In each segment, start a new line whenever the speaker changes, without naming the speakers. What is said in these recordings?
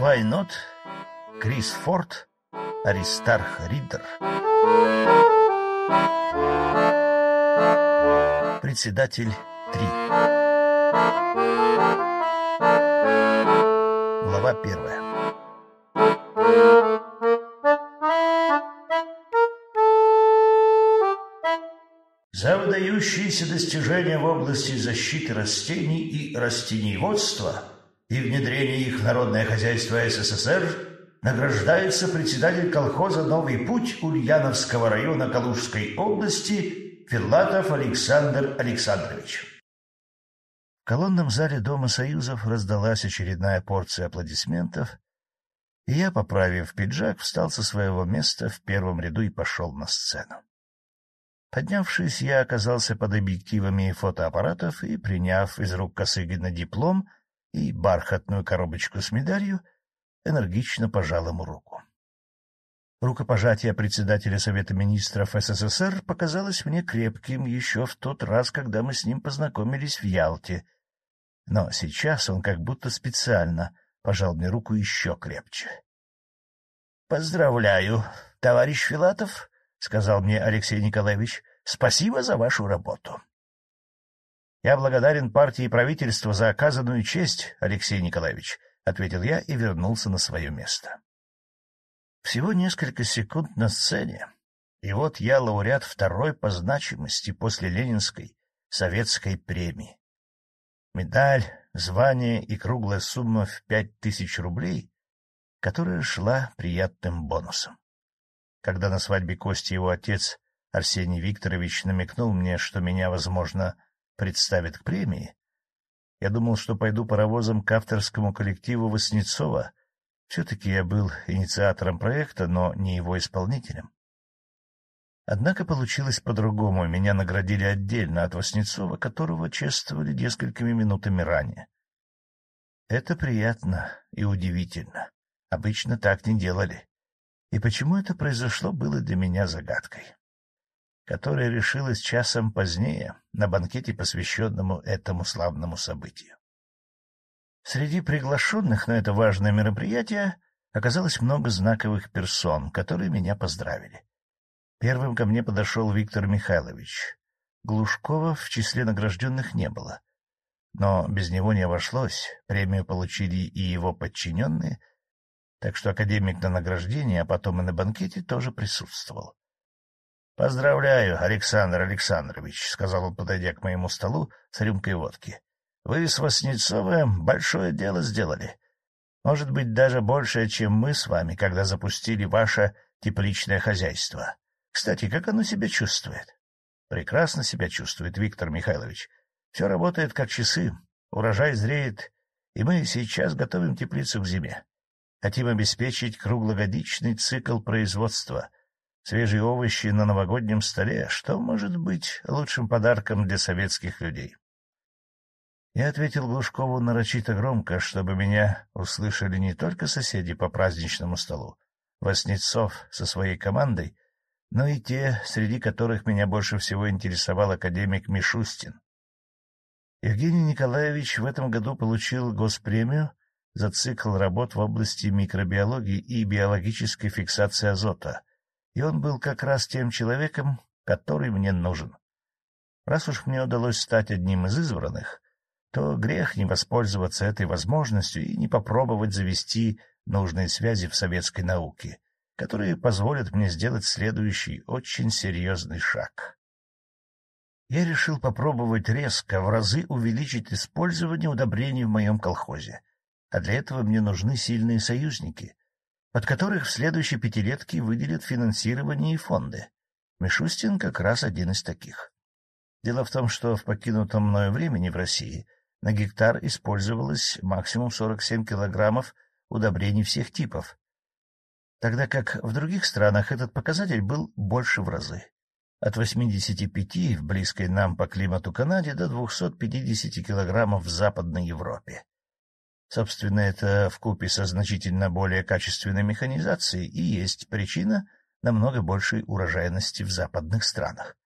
Вайнот, Крис Форд, Аристарх Риддер. Председатель 3. Глава первая. Выдающиеся достижения в области защиты растений и растениеводства и внедрения их в народное хозяйство СССР награждается председатель колхоза «Новый путь» Ульяновского района Калужской области Филатов Александр Александрович. В колонном зале Дома Союзов раздалась очередная порция аплодисментов, и я, поправив пиджак, встал со своего места в первом ряду и пошел на сцену. Поднявшись, я оказался под объективами фотоаппаратов и, приняв из рук Косыгина диплом и бархатную коробочку с медалью, энергично пожал ему руку. Рукопожатие председателя Совета министров СССР показалось мне крепким еще в тот раз, когда мы с ним познакомились в Ялте. Но сейчас он как будто специально пожал мне руку еще крепче. — Поздравляю, товарищ Филатов, — сказал мне Алексей Николаевич. — Спасибо за вашу работу. — Я благодарен партии и правительству за оказанную честь, Алексей Николаевич, — ответил я и вернулся на свое место. Всего несколько секунд на сцене, и вот я лауреат второй по значимости после Ленинской советской премии. Медаль, звание и круглая сумма в пять тысяч рублей, которая шла приятным бонусом. Когда на свадьбе Кости его отец Арсений Викторович намекнул мне, что меня, возможно, представят к премии, я думал, что пойду паровозом к авторскому коллективу Васнецова. Все-таки я был инициатором проекта, но не его исполнителем. Однако получилось по-другому. Меня наградили отдельно от Васнецова, которого чествовали несколькими минутами ранее. Это приятно и удивительно. Обычно так не делали. И почему это произошло, было для меня загадкой, которая решилась часом позднее на банкете, посвященному этому славному событию. Среди приглашенных на это важное мероприятие оказалось много знаковых персон, которые меня поздравили. Первым ко мне подошел Виктор Михайлович. Глушкова в числе награжденных не было. Но без него не обошлось, премию получили и его подчиненные — так что академик на награждении, а потом и на банкете тоже присутствовал. — Поздравляю, Александр Александрович, — сказал он, подойдя к моему столу с рюмкой водки. — Вы с Васнецовым большое дело сделали. Может быть, даже большее, чем мы с вами, когда запустили ваше тепличное хозяйство. Кстати, как оно себя чувствует? — Прекрасно себя чувствует, Виктор Михайлович. Все работает как часы, урожай зреет, и мы сейчас готовим теплицу к зиме. Хотим обеспечить круглогодичный цикл производства. Свежие овощи на новогоднем столе. Что может быть лучшим подарком для советских людей? Я ответил Глушкову нарочито громко, чтобы меня услышали не только соседи по праздничному столу, Воснецов со своей командой, но и те, среди которых меня больше всего интересовал академик Мишустин. Евгений Николаевич в этом году получил госпремию за цикл работ в области микробиологии и биологической фиксации азота, и он был как раз тем человеком, который мне нужен. Раз уж мне удалось стать одним из избранных, то грех не воспользоваться этой возможностью и не попробовать завести нужные связи в советской науке, которые позволят мне сделать следующий очень серьезный шаг. Я решил попробовать резко в разы увеличить использование удобрений в моем колхозе, а для этого мне нужны сильные союзники, под которых в следующей пятилетке выделят финансирование и фонды. Мишустин как раз один из таких. Дело в том, что в покинутом мною времени в России на гектар использовалось максимум 47 килограммов удобрений всех типов, тогда как в других странах этот показатель был больше в разы. От 85 в близкой нам по климату Канаде до 250 килограммов в Западной Европе. Собственно, это вкупе со значительно более качественной механизацией и есть причина намного большей урожайности в западных странах.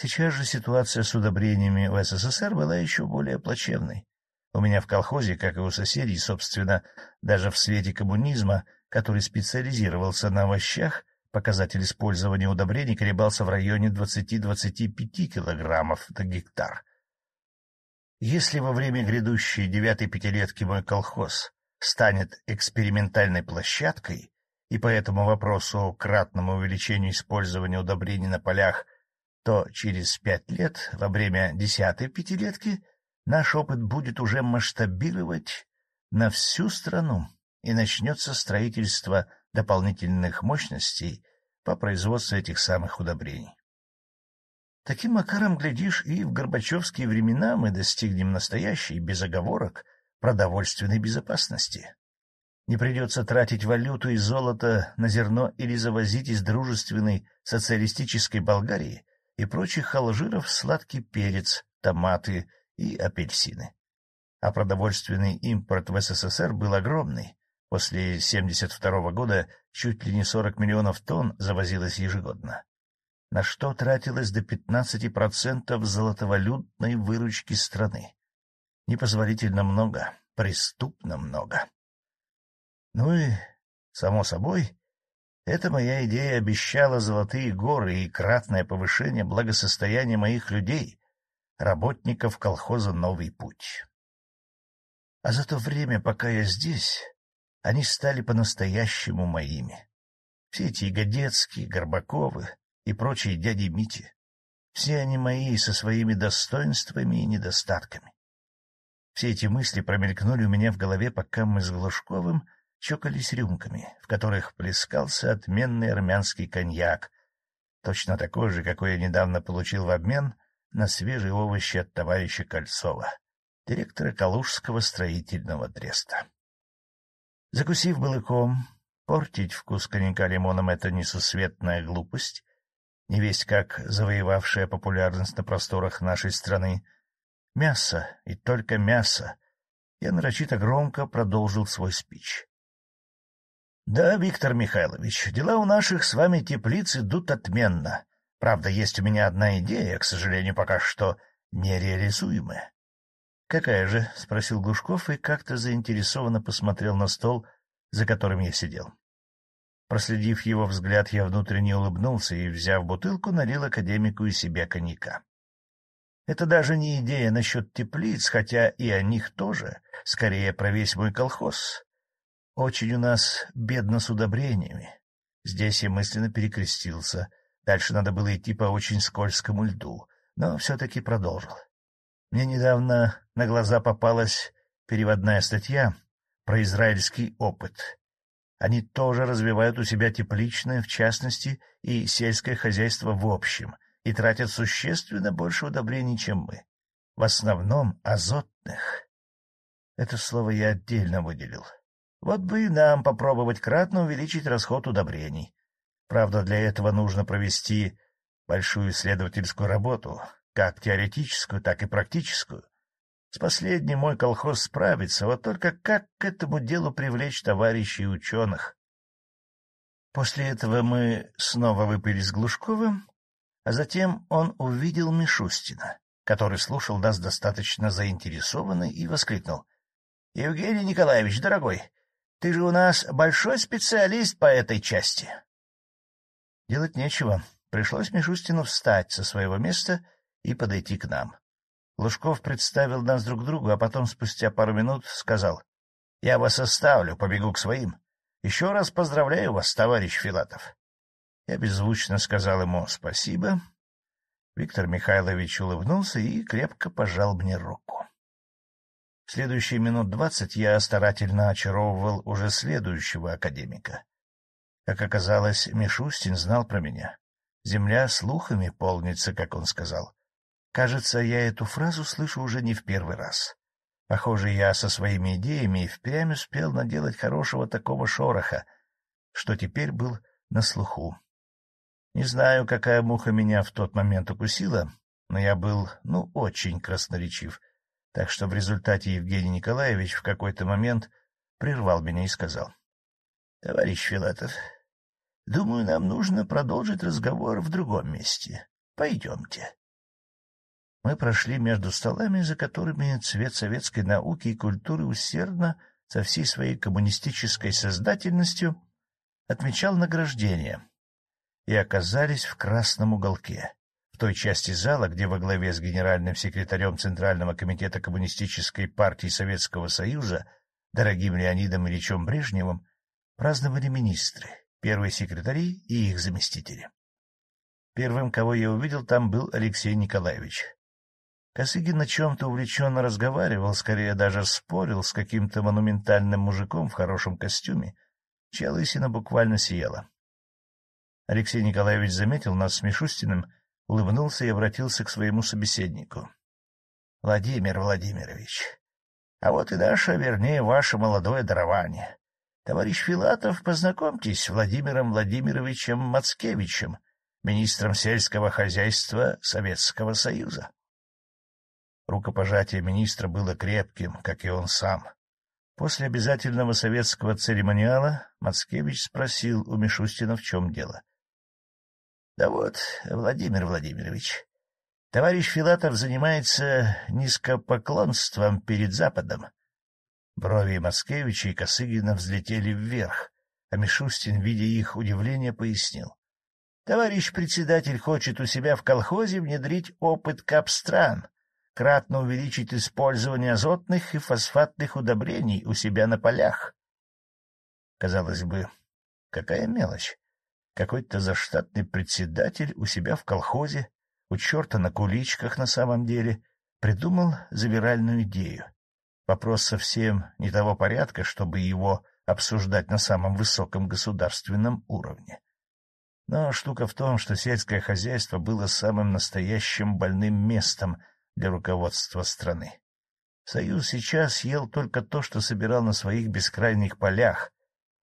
Сейчас же ситуация с удобрениями в СССР была еще более плачевной. У меня в колхозе, как и у соседей, собственно, даже в свете коммунизма, который специализировался на овощах, показатель использования удобрений колебался в районе 20-25 килограммов на гектар. Если во время грядущей девятой пятилетки мой колхоз станет экспериментальной площадкой, и по этому вопросу кратному увеличению использования удобрений на полях, то через пять лет, во время десятой пятилетки, наш опыт будет уже масштабировать на всю страну, и начнется строительство дополнительных мощностей по производству этих самых удобрений. Таким макаром, глядишь, и в горбачевские времена мы достигнем настоящей, без оговорок, продовольственной безопасности. Не придется тратить валюту и золото на зерно или завозить из дружественной социалистической Болгарии и прочих алжиров сладкий перец, томаты и апельсины. А продовольственный импорт в СССР был огромный. После 1972 года чуть ли не 40 миллионов тонн завозилось ежегодно на что тратилось до 15% золотовалютной выручки страны. Непозволительно много, преступно много. Ну и, само собой, эта моя идея обещала золотые горы и кратное повышение благосостояния моих людей, работников колхоза «Новый путь». А за то время, пока я здесь, они стали по-настоящему моими. Все эти Ягодецкие, Горбаковы, и прочие дяди Мити. Все они мои со своими достоинствами и недостатками. Все эти мысли промелькнули у меня в голове, пока мы с Глушковым чокались рюмками, в которых плескался отменный армянский коньяк, точно такой же, какой я недавно получил в обмен на свежие овощи от товарища Кольцова, директора Калужского строительного треста. Закусив балыком, портить вкус коньяка лимоном — это несусветная глупость, невесть как завоевавшая популярность на просторах нашей страны. Мясо и только мясо. Я нарочито громко продолжил свой спич. — Да, Виктор Михайлович, дела у наших с вами теплиц идут отменно. Правда, есть у меня одна идея, к сожалению, пока что нереализуемая. — Какая же? — спросил Глушков и как-то заинтересованно посмотрел на стол, за которым я сидел. Проследив его взгляд, я внутренне улыбнулся и, взяв бутылку, налил академику и себе коньяка. Это даже не идея насчет теплиц, хотя и о них тоже, скорее про весь мой колхоз. Очень у нас бедно с удобрениями. Здесь я мысленно перекрестился. Дальше надо было идти по очень скользкому льду, но все-таки продолжил. Мне недавно на глаза попалась переводная статья про израильский опыт. Они тоже развивают у себя тепличное, в частности, и сельское хозяйство в общем, и тратят существенно больше удобрений, чем мы. В основном азотных. Это слово я отдельно выделил. Вот бы и нам попробовать кратно увеличить расход удобрений. Правда, для этого нужно провести большую исследовательскую работу, как теоретическую, так и практическую. С последним мой колхоз справится, вот только как к этому делу привлечь товарищей ученых? После этого мы снова выпили с Глушковым, а затем он увидел Мишустина, который слушал нас достаточно заинтересованно и воскликнул. — Евгений Николаевич, дорогой, ты же у нас большой специалист по этой части. Делать нечего. Пришлось Мишустину встать со своего места и подойти к нам. Лужков представил нас друг другу, а потом, спустя пару минут, сказал, — Я вас оставлю, побегу к своим. Еще раз поздравляю вас, товарищ Филатов. Я беззвучно сказал ему спасибо. Виктор Михайлович улыбнулся и крепко пожал мне руку. Следующие минут двадцать я старательно очаровывал уже следующего академика. Как оказалось, Мишустин знал про меня. Земля слухами полнится, как он сказал. Кажется, я эту фразу слышу уже не в первый раз. Похоже, я со своими идеями и впрямь успел наделать хорошего такого шороха, что теперь был на слуху. Не знаю, какая муха меня в тот момент укусила, но я был, ну, очень красноречив, так что в результате Евгений Николаевич в какой-то момент прервал меня и сказал. — Товарищ Филатов, думаю, нам нужно продолжить разговор в другом месте. Пойдемте. Мы прошли между столами, за которыми цвет советской науки и культуры усердно, со всей своей коммунистической создательностью, отмечал награждение, и оказались в красном уголке, в той части зала, где во главе с генеральным секретарем Центрального комитета Коммунистической партии Советского Союза дорогим Леонидом Ильичем Брежневым праздновали министры, первые секретари и их заместители. Первым, кого я увидел, там был Алексей Николаевич. Косыгин на чем-то увлеченно разговаривал, скорее даже спорил с каким-то монументальным мужиком в хорошем костюме, чья буквально сияла. Алексей Николаевич заметил нас с Мишустиным, улыбнулся и обратился к своему собеседнику. — Владимир Владимирович, а вот и наше, вернее, ваше молодое дарование. Товарищ Филатов, познакомьтесь с Владимиром Владимировичем Мацкевичем, министром сельского хозяйства Советского Союза. Рукопожатие министра было крепким, как и он сам. После обязательного советского церемониала Мацкевич спросил у Мишустина, в чем дело. — Да вот, Владимир Владимирович, товарищ Филатов занимается низкопоклонством перед Западом. Брови Мацкевича и Косыгина взлетели вверх, а Мишустин, видя их удивление, пояснил. Товарищ председатель хочет у себя в колхозе внедрить опыт капстран, кратно увеличить использование азотных и фосфатных удобрений у себя на полях. Казалось бы, какая мелочь. Какой-то заштатный председатель у себя в колхозе, у черта на куличках на самом деле, придумал завиральную идею. Вопрос совсем не того порядка, чтобы его обсуждать на самом высоком государственном уровне. Но штука в том, что сельское хозяйство было самым настоящим больным местом для руководства страны. Союз сейчас ел только то, что собирал на своих бескрайних полях,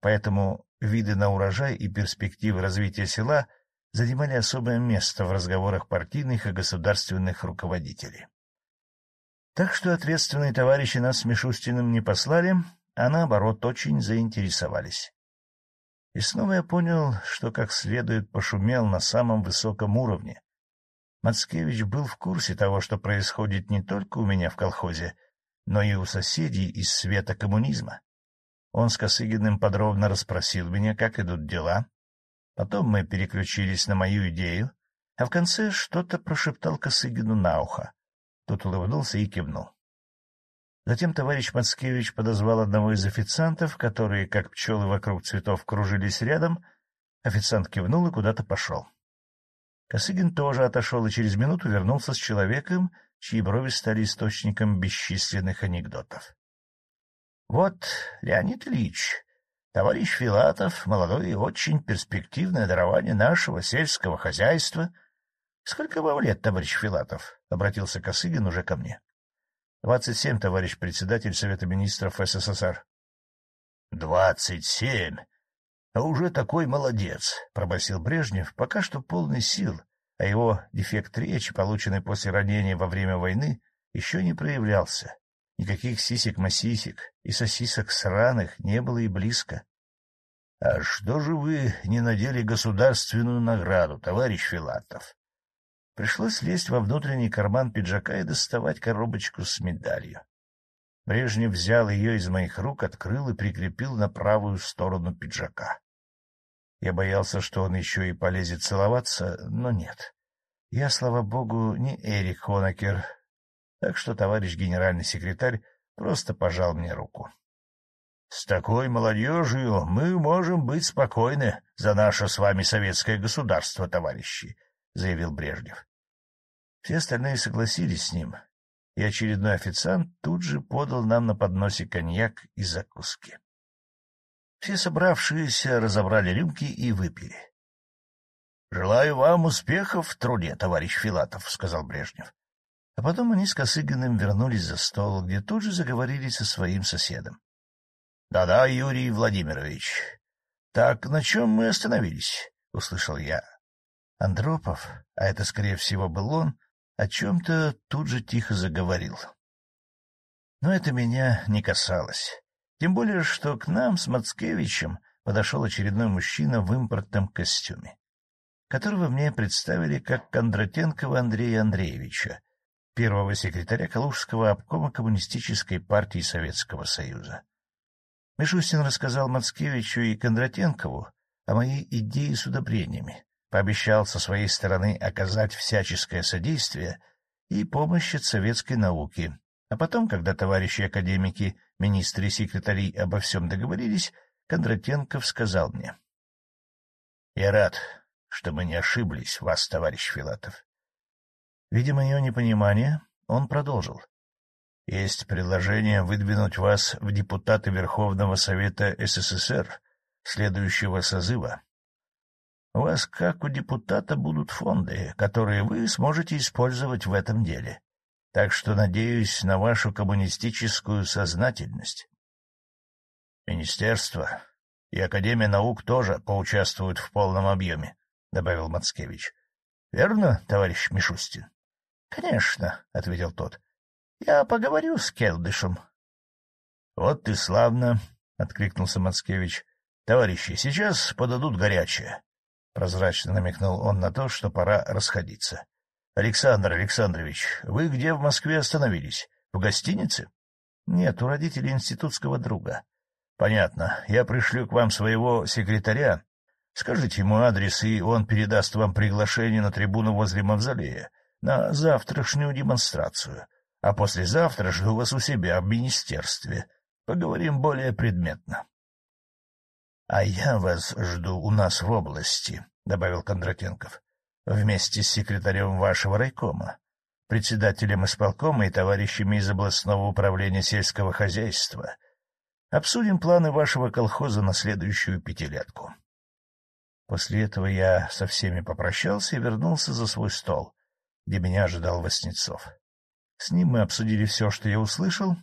поэтому виды на урожай и перспективы развития села занимали особое место в разговорах партийных и государственных руководителей. Так что ответственные товарищи нас с Мишустиным не послали, а наоборот очень заинтересовались. И снова я понял, что как следует пошумел на самом высоком уровне. Мацкевич был в курсе того, что происходит не только у меня в колхозе, но и у соседей из света коммунизма. Он с Косыгиным подробно расспросил меня, как идут дела. Потом мы переключились на мою идею, а в конце что-то прошептал Косыгину на ухо. Тот улыбнулся и кивнул. Затем товарищ Мацкевич подозвал одного из официантов, которые, как пчелы вокруг цветов, кружились рядом. Официант кивнул и куда-то пошел. Косыгин тоже отошел и через минуту вернулся с человеком, чьи брови стали источником бесчисленных анекдотов. — Вот, Леонид Ильич, товарищ Филатов, молодое и очень перспективное дарование нашего сельского хозяйства. — Сколько вам лет, товарищ Филатов? — обратился Косыгин уже ко мне. — Двадцать семь, товарищ председатель Совета министров СССР. — Двадцать семь? А уже такой молодец, — пробасил Брежнев, пока что полный сил, а его дефект речи, полученный после ранения во время войны, еще не проявлялся. Никаких сисек-масисек и сосисок сраных не было и близко. — А что же вы не надели государственную награду, товарищ Филатов? Пришлось лезть во внутренний карман пиджака и доставать коробочку с медалью. Брежнев взял ее из моих рук, открыл и прикрепил на правую сторону пиджака. Я боялся, что он еще и полезет целоваться, но нет. Я, слава богу, не Эрик Хонекер, так что товарищ генеральный секретарь просто пожал мне руку. — С такой молодежью мы можем быть спокойны за наше с вами советское государство, товарищи, — заявил Брежнев. Все остальные согласились с ним, и очередной официант тут же подал нам на подносе коньяк и закуски. Все собравшиеся разобрали рюмки и выпили. — Желаю вам успехов в труде, товарищ Филатов, — сказал Брежнев. А потом они с Косыгиным вернулись за стол, где тут же заговорили со своим соседом. «Да — Да-да, Юрий Владимирович. Так на чем мы остановились? — услышал я. Андропов, а это, скорее всего, был он, о чем-то тут же тихо заговорил. Но это меня не касалось. Тем более, что к нам с Мацкевичем подошел очередной мужчина в импортном костюме, которого мне представили как Кондратенкова Андрея Андреевича, первого секретаря Калужского обкома Коммунистической партии Советского Союза. Мишустин рассказал Мацкевичу и Кондратенкову о моей идее с удобрениями, пообещал со своей стороны оказать всяческое содействие и помощь от советской науки, а потом, когда товарищи академики, министры и секретари обо всем договорились, Кондратенков сказал мне. — Я рад, что мы не ошиблись, вас, товарищ Филатов. Видя мое непонимание, он продолжил. — Есть предложение выдвинуть вас в депутаты Верховного Совета СССР следующего созыва. У вас, как у депутата, будут фонды, которые вы сможете использовать в этом деле. Так что надеюсь на вашу коммунистическую сознательность. Министерство и Академия наук тоже поучаствуют в полном объеме, — добавил Мацкевич. — Верно, товарищ Мишустин? — Конечно, — ответил тот. — Я поговорю с Келдышем. — Вот и славно, — откликнулся Мацкевич. — Товарищи, сейчас подадут горячее. Прозрачно намекнул он на то, что пора расходиться. — Александр Александрович, вы где в Москве остановились? В гостинице? — Нет, у родителей институтского друга. — Понятно. Я пришлю к вам своего секретаря. Скажите ему адрес, и он передаст вам приглашение на трибуну возле мавзолея на завтрашнюю демонстрацию. А послезавтра жду вас у себя в министерстве. Поговорим более предметно. — А я вас жду у нас в области, — добавил Кондратенков, — вместе с секретарем вашего райкома, председателем исполкома и товарищами из областного управления сельского хозяйства. Обсудим планы вашего колхоза на следующую пятилетку. После этого я со всеми попрощался и вернулся за свой стол, где меня ожидал Васнецов. С ним мы обсудили все, что я услышал,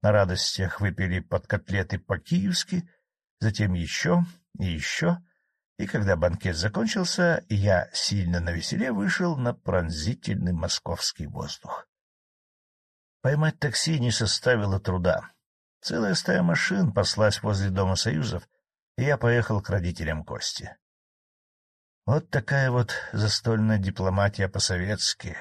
на радостях выпили под котлеты по-киевски — затем еще и еще, и когда банкет закончился, я, сильно навеселе, вышел на пронзительный московский воздух. Поймать такси не составило труда. Целая стая машин паслась возле Дома Союзов, и я поехал к родителям Кости. Вот такая вот застольная дипломатия по-советски,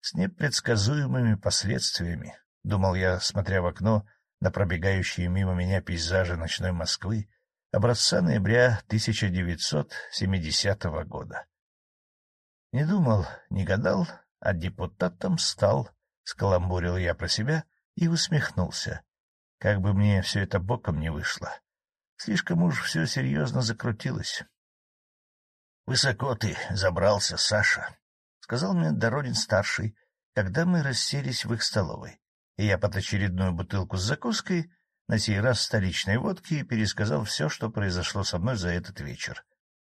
с непредсказуемыми последствиями, — думал я, смотря в окно на пробегающие мимо меня пейзажи ночной Москвы образца ноября 1970 года. Не думал, не гадал, а депутатом стал, — скаламбурил я про себя и усмехнулся. Как бы мне все это боком не вышло. Слишком уж все серьезно закрутилось. — Высоко ты забрался, Саша, — сказал мне Дородин-старший, когда мы расселись в их столовой и я под очередную бутылку с закуской, на сей раз столичной водки, пересказал все, что произошло со мной за этот вечер.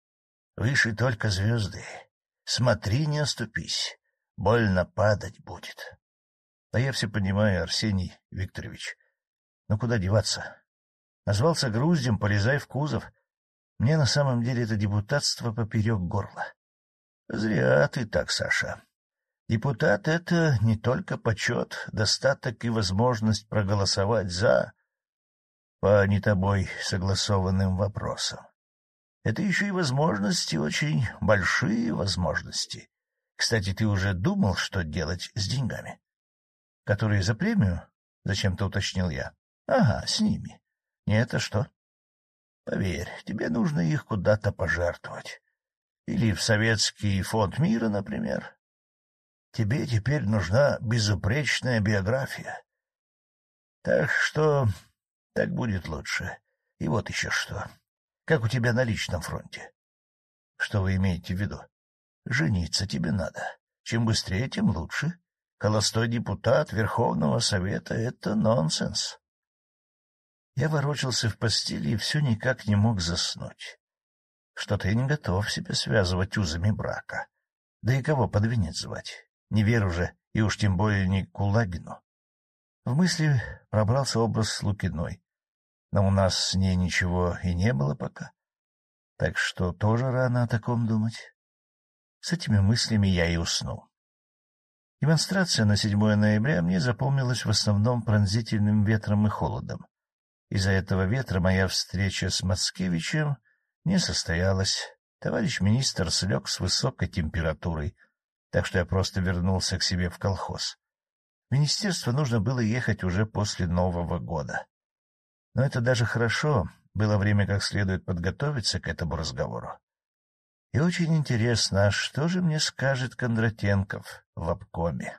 — Выше только звезды. Смотри, не оступись. Больно падать будет. — Да я все понимаю, Арсений Викторович. Но куда деваться? Назвался груздем, полезай в кузов. Мне на самом деле это депутатство поперек горла. — Зря ты так, Саша. Депутат — это не только почет, достаток и возможность проголосовать «за» по не тобой согласованным вопросам. Это еще и возможности, очень большие возможности. Кстати, ты уже думал, что делать с деньгами? — Которые за премию? — зачем-то уточнил я. — Ага, с ними. Нет, а что? — Поверь, тебе нужно их куда-то пожертвовать. Или в Советский фонд мира, например. Тебе теперь нужна безупречная биография. Так что так будет лучше. И вот еще что. Как у тебя на личном фронте? Что вы имеете в виду? Жениться тебе надо. Чем быстрее, тем лучше. Холостой депутат Верховного Совета — это нонсенс. Я ворочался в постели и все никак не мог заснуть. Что-то я не готов себя связывать узами брака. Да и кого под звать? Не верю же, и уж тем более не Кулагину. В мысли пробрался образ Лукиной, но у нас с ней ничего и не было пока. Так что тоже рано о таком думать. С этими мыслями я и уснул. Демонстрация на 7 ноября мне запомнилась в основном пронзительным ветром и холодом. Из-за этого ветра моя встреча с Мацкевичем не состоялась. Товарищ министр слег с высокой температурой — так что я просто вернулся к себе в колхоз. Министерство нужно было ехать уже после Нового года. Но это даже хорошо, было время как следует подготовиться к этому разговору. И очень интересно, а что же мне скажет Кондратенков в обкоме?